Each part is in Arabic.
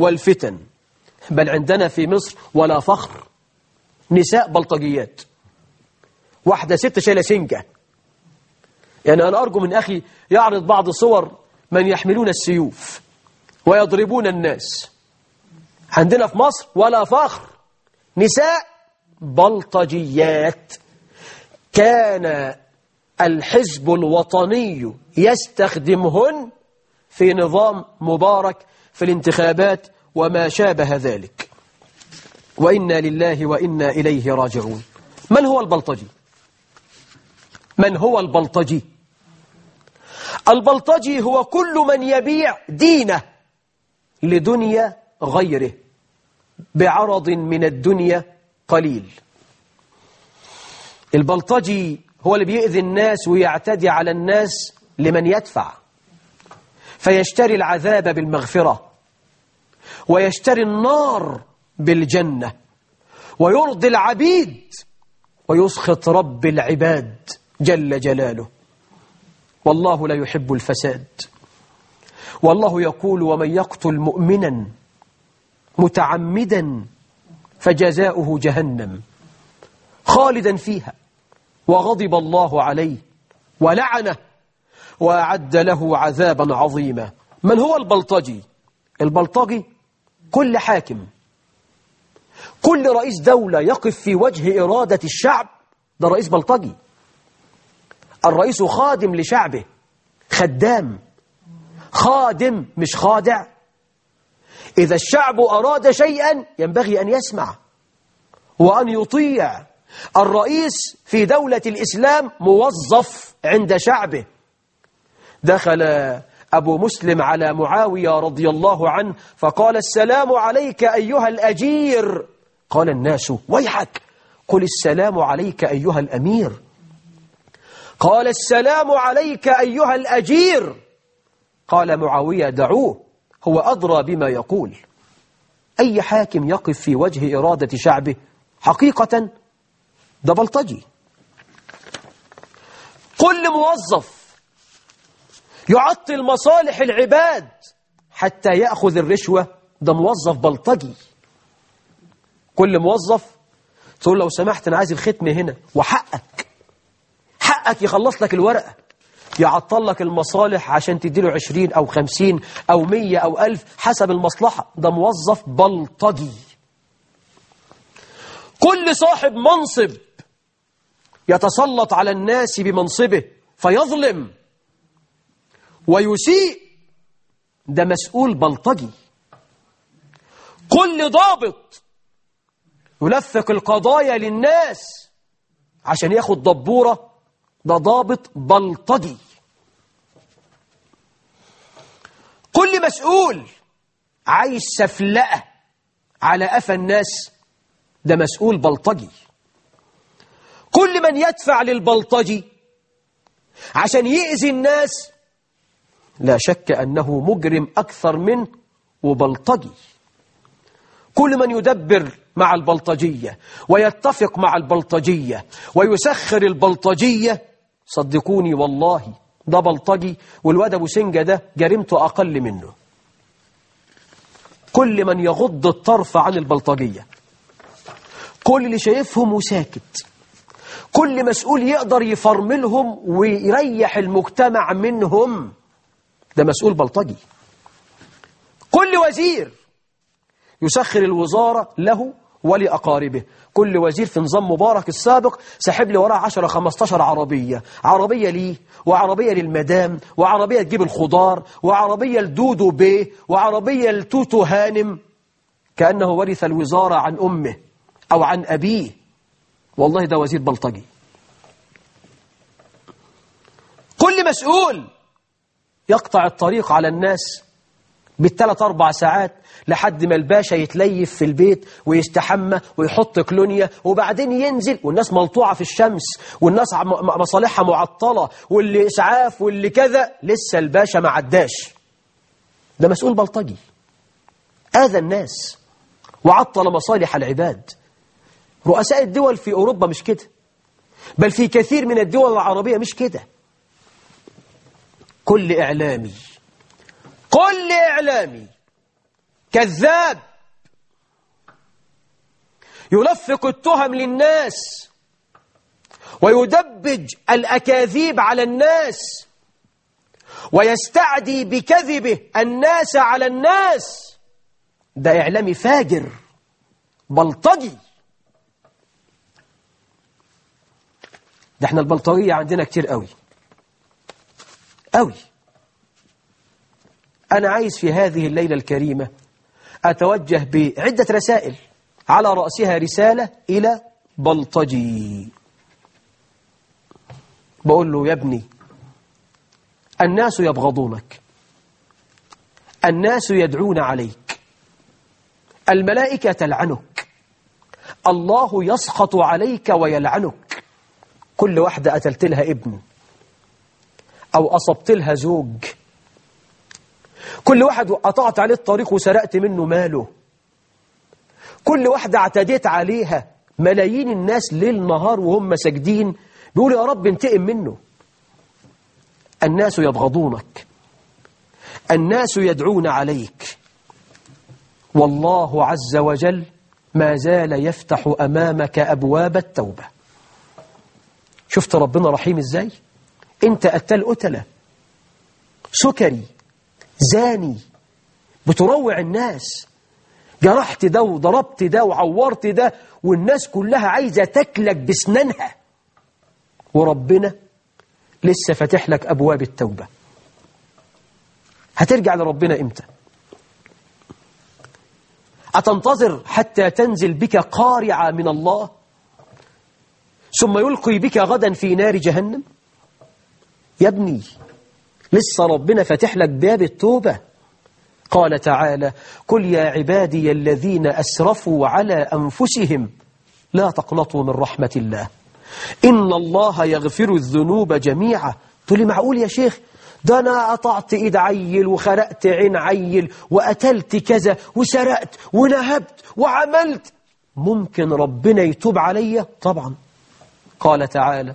والفتن. بل عندنا في مصر ولا فخر. نساء بلطجيات. واحدة ست شايلة سنجة يعني أنا أرجو من أخي يعرض بعض صور من يحملون السيوف ويضربون الناس. عندنا في مصر ولا فخر. نساء بلطجيات. كان الحزب الوطني يستخدمهن في نظام مبارك في الانتخابات وما شابه ذلك وإنا لله وإنا إليه راجعون من هو البلطجي؟ من هو البلطجي؟ البلطجي هو كل من يبيع دينه لدنيا غيره بعرض من الدنيا قليل البلطجي هو اللي بيؤذي الناس ويعتدي على الناس لمن يدفع فيشتري العذاب بالمغفرة ويشتري النار بالجنة ويرضي العبيد ويسخط رب العباد جل جلاله. والله لا يحب الفساد. والله يقول ومن يقتل مؤمنا متعمدا فجزاؤه جهنم خالدا فيها وغضب الله عليه ولعنه وأعد له عذابا عظيما. من هو البلطجي؟ البلطجي كل حاكم. كل رئيس دولة يقف في وجه إرادة الشعب ده رئيس بلطجي. الرئيس خادم لشعبه خدام. خادم مش خادع. إذا الشعب أراد شيئا ينبغي أن يسمع وأن يطيع. الرئيس في دولة الإسلام موظف عند شعبه. دخل أبو مسلم على معاوية رضي الله عنه فقال السلام عليك أيها الأجير. قال الناس ويحك قل السلام عليك أيها الأمير. قال السلام عليك أيها الأجير. قال معاوية دعوه هو أدرى بما يقول. أي حاكم يقف في وجه إرادة شعبه؟ حقيقة ده بلطجي كل موظف يعطل مصالح العباد حتى يأخذ الرشوة. ده موظف بلطجي. كل موظف تقول لو سمحت أنا عايز الختم هنا. وحقك. حقك يخلص لك الورقة. يعطل لك المصالح عشان تديله عشرين أو خمسين أو مية أو ألف حسب المصلحة. ده موظف بلطجي. كل صاحب منصب يتسلط على الناس بمنصبه فيظلم. ويسيء ده مسؤول بلطجي. كل ضابط يلفق القضايا للناس عشان ياخد دبورة ده ضابط بلطجي. كل مسؤول عايز سفلقة على قفا الناس ده مسؤول بلطجي. كل من يدفع للبلطجي عشان يأذي الناس لا شك أنه مجرم أكثر منه وبلطجي. كل من يدبر مع البلطجية ويتفق مع البلطجية ويسخر البلطجية صدقوني والله ده بلطجي والواد أبو سنجة ده جريمته أقل منه. كل من يغض الطرف عن البلطجية. كل اللي شايفهم وساكت. كل مسؤول يقدر يفرملهم ويريح المجتمع منهم. ده مسؤول بلطجي. كل وزير يسخر الوزارة له ولأقاربه. كل وزير في نظام مبارك السابق سحب لي وراه 10 15 عربية. عربية ليه وعربية للمدام وعربية تجيب الخضار وعربية لدودو بيه وعربية لتوتو هانم. كأنه ورث الوزارة عن أمه أو عن أبيه. والله ده وزير بلطجي. كل مسؤول يقطع الطريق على الناس بالثلاث أربع ساعات لحد ما الباشا يتليف في البيت ويستحمى ويحط كلونيا وبعدين ينزل والناس ملطوعة في الشمس والناس مصالحها معطلة واللي إسعاف واللي كذا. لسه الباشا ما عداش. ده مسؤول بلطجي. آذى الناس وعطل مصالح العباد. رؤساء الدول في أوروبا مش كده. بل في كثير من الدول العربية مش كده. كل إعلامي كل إعلامي كذاب. يلفق التهم للناس ويدبج الأكاذيب على الناس ويستعدي بكذبه الناس على الناس. ده إعلامي فاجر بلطجي. ده إحنا البلطجية عندنا كتير قوي. قوي. أنا عايز في هذه الليلة الكريمة أتوجه بعدة رسائل على رأسها رسالة إلى بلطجي. بقول له يا ابني الناس يبغضونك الناس يدعون عليك الملائكة تلعنك الله يسخط عليك ويلعنك. كل واحدة قتلت لها ابن أو أصبت لها زوج. كل واحد قطعت عليه الطريق وسرقت منه ماله. كل واحدة اعتديت عليها. ملايين الناس ليل نهار وهم ساجدين. بيقولوا يا رب انتقم منه. الناس يبغضونك. الناس يدعون عليك. والله عز وجل ما زال يفتح أمامك أبواب التوبة. شفت ربنا رحيم إزاي؟ انت قتل قتلة سكري زاني. بتروع الناس. جرحت ده وضربت ده وعورت ده والناس كلها عايزة تكلك بسنانها. وربنا لسه فاتح لك أبواب التوبة. هترجع لربنا إمتى؟ أتنتظر حتى تنزل بك قارعة من الله؟ ثم يلقي بك غدا في نار جهنم؟ يا ابني لسه ربنا فاتح لك باب التوبة. قال تعالى قل يا عبادي الذين أسرفوا على أنفسهم لا تقنطوا من رحمة الله. إن الله يغفر الذنوب جميعا. تقول لي معقول يا شيخ؟ ده أنا قطعت إيد عيل وخرقت عين عيل وقتلت كذا وسرقت ونهبت وعملت. ممكن ربنا يتوب علي؟ طبعا. قال تعالى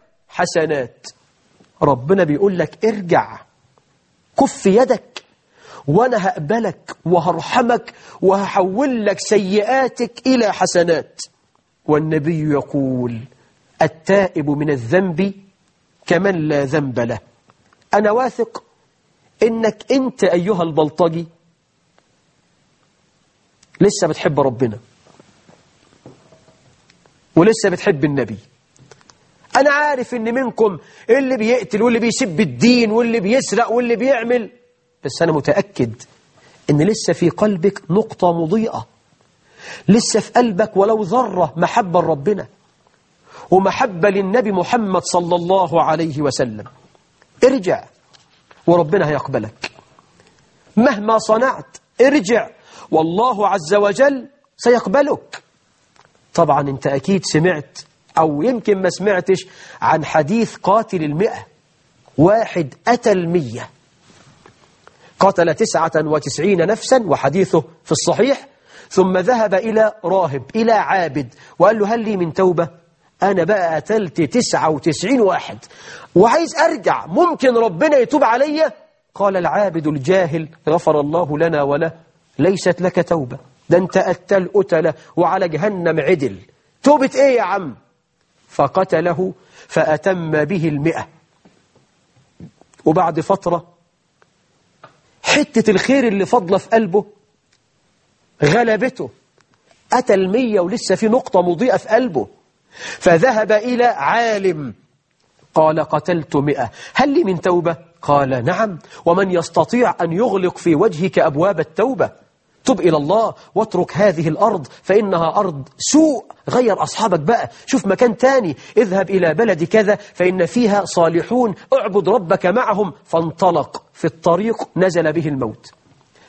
حسنات. ربنا بيقول لك ارجع كف يدك وأنا هقبلك وهرحمك وهحول لك سيئاتك إلى حسنات. والنبي يقول التائب من الذنب كمن لا ذنب له. أنا واثق إنك أنت أيها البلطجي. لسه بتحب ربنا ولسه بتحب النبي. أنا عارف إن منكم اللي بيقتل واللي بيسب الدين واللي بيسرق واللي بيعمل. بس أنا متأكد إن لسه في قلبك نقطة مضيئة. لسه في قلبك ولو ذرة محبة لربنا ومحبة للنبي محمد صلى الله عليه وسلم. ارجع وربنا هيقبلك. مهما صنعت ارجع والله عز وجل سيقبلك. طبعا أنت أكيد سمعت أو يمكن ما سمعتش عن حديث قاتل المئة. واحد أتى المية. قتل تسعة وتسعين نفسا وحديثه في الصحيح. ثم ذهب إلى راهب إلى عابد وقال له هل لي من توبة؟ أنا بقى قتلت تسعة وتسعين واحد. وعايز أرجع ممكن ربنا يتوب علي؟ قال العابد الجاهل غفر الله لنا وله ليست لك توبة. ده أنت قتل قتلة وعلى جهنم عدل. توبة إيه يا عم؟ فقتله فأتم به المئة. وبعد فترة حتة الخير اللي فضل في قلبه غلبته أتى المية ولسه في نقطة مضيئة في قلبه فذهب إلى عالم قال قتلت مئة. هل لي من توبة؟ قال نعم. ومن يستطيع أن يغلق في وجهك أبواب التوبة؟ تب إلى الله واترك هذه الأرض فإنها أرض سوء. غير أصحابك بقى. شوف مكان تاني. اذهب إلى بلد كذا فإن فيها صالحون. اعبد ربك معهم. فانطلق في الطريق نزل به الموت.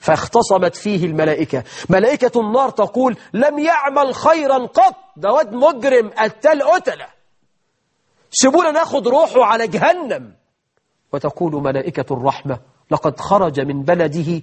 فاختصمت فيه الملائكة. ملائكة النار تقول لم يعمل خيرا قط. ده واد مجرم. التل قتلة. سيبونا ناخد روحه على جهنم. وتقول ملائكة الرحمة لقد خرج من بلده